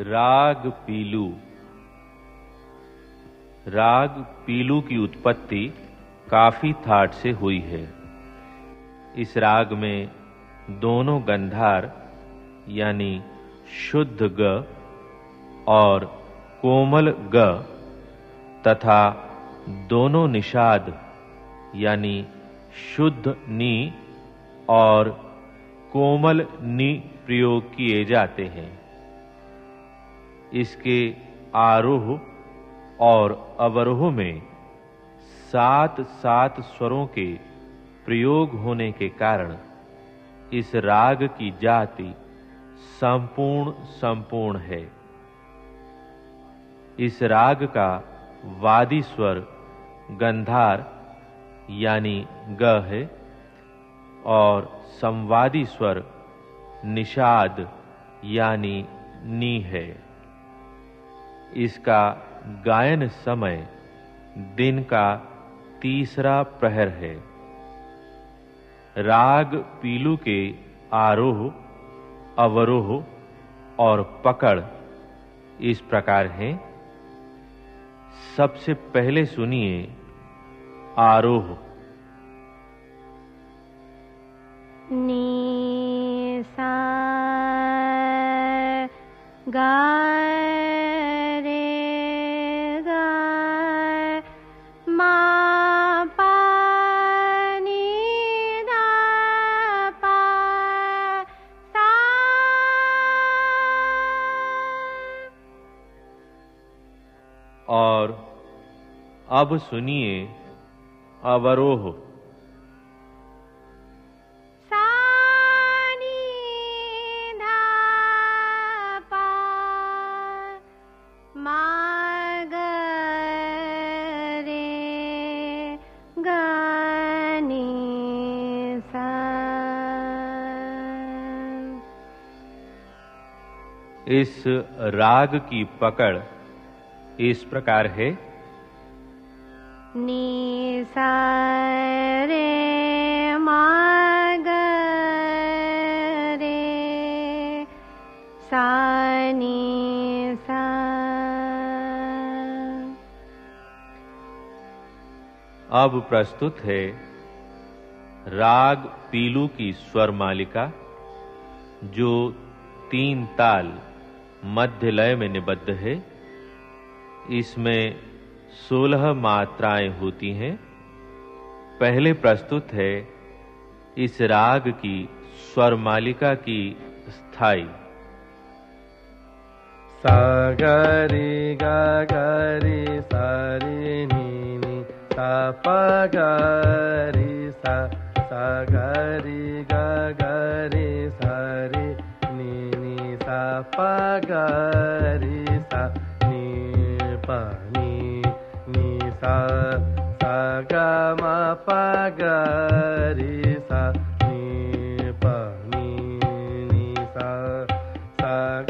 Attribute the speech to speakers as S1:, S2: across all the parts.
S1: राग पीलू। राग पीलू की उत्पत्ति काफ़ी थाट से हुई है। इस राग में दोनों गंधार, यानी शुद्ध ग और कोमल ग, तथा दोनों निषाद, यानी शुद्ध नी और कोमल नी प्रयोग किए जाते हैं। इसके आरोह और अवरोह में सात सात स्वरों के प्रयोग होने के कारण इस राग की जाति संपूर्ण संपूर्ण है। इस राग का वादी स्वर गंधार यानी ग है और संवादी स्वर निषाद यानी नी है। इसका गायन समय दिन का तीसरा प्रहर है। राग पीलू के आरोह, अवरोह और पकड़ इस प्रकार है। सबसे पहले सुनिए आरोह।
S2: नी सा गा
S1: और अब सुनिए अवरोह।
S2: सा नी मा ग रे सा।
S1: इस राग की पकड़ इस प्रकार है।
S2: नी सा रे मा ग रे सा नी सा।
S1: अब प्रस्तुत है राग पीलू की स्वर मालिका जो तीन ताल मध्य लय में निबद्ध है। इसमें सोलह मात्राएँ होती हैं। पहले प्रस्तुत है इस राग की स्वर मालिका की स्थायी।
S3: सा ग रे ग ग रे सा रे नी नी सा प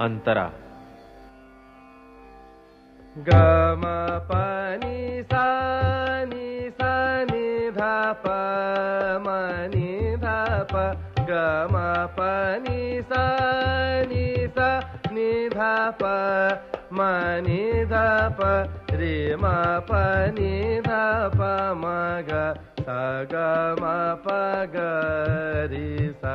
S1: अंतरा।
S3: ग म प नि सा नि सा नि ध प म नि ध प ग प नि सा नि सा नि ध म नि ध प रे म प नि ध प ग सा ग म प ग सा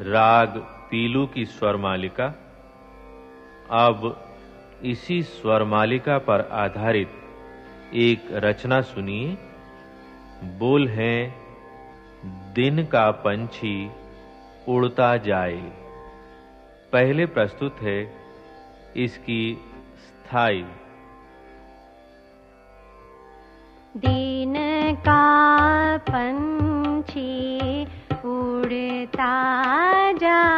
S1: राग पीलू की स्वर मालिका। अब इसी स्वर मालिका पर आधारित एक रचना सुनिए। बोल है, दिन का पंछी उड़ता जाए। पहले प्रस्तुत है इसकी स्थायी।
S2: दिन का पंछी उड़ता जाए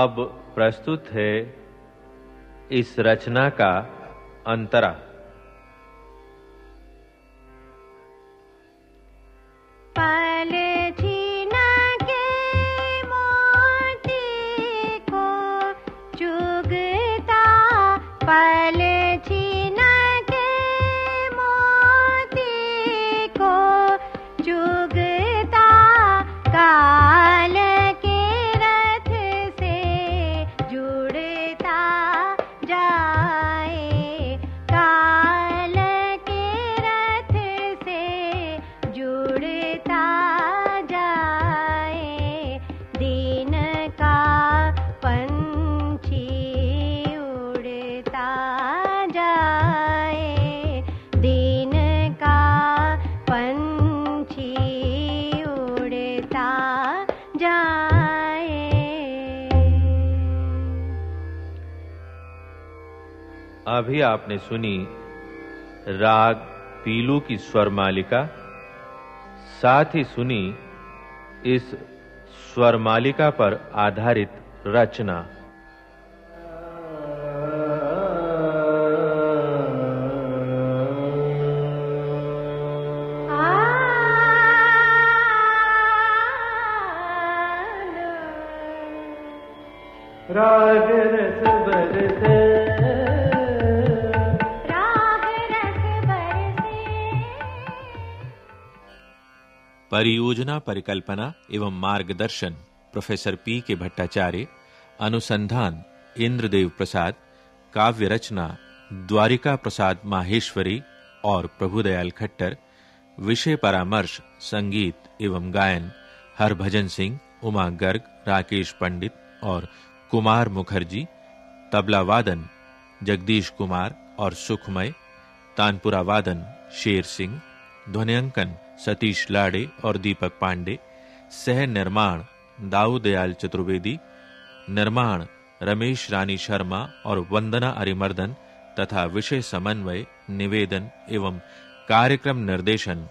S1: अब प्रस्तुत है इस रचना का अंतरा। अभी आपने सुनी राग पीलू की स्वर मालिका साथ ही सुनी इस स्वर मालिका पर आधारित रचना।
S3: राग रस बरसे।
S1: परियोजना, परिकल्पना एवं मार्गदर्शन प्रोफेसर पी के भट्टाचार्य, अनुसंधान इंद्रदेव प्रसाद काव्य रचना द्वारिका प्रसाद माहेश्वरी और प्रभुदयाल खट्टर, विषय परामर्श, संगीत एवं गायन हरभजन सिंह, उमा गर्ग, राकेश पंडित और कुमार मुखर्जी, तबला वादन जगदीश कुमार और सुखमय, तानपुरा वादन शेर सिंह, ध्वनियांकन सतीश लाड़े और दीपक पांडे, सह निर्माण दाऊ दयाल चतुर्वेदी, निर्माण रमेश रानी शर्मा और वंदना अरिमर्दन तथा विषय समन्वय, निवेदन एवं कार्यक्रम निर्देशन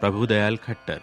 S1: प्रभुदयाल खट्टर।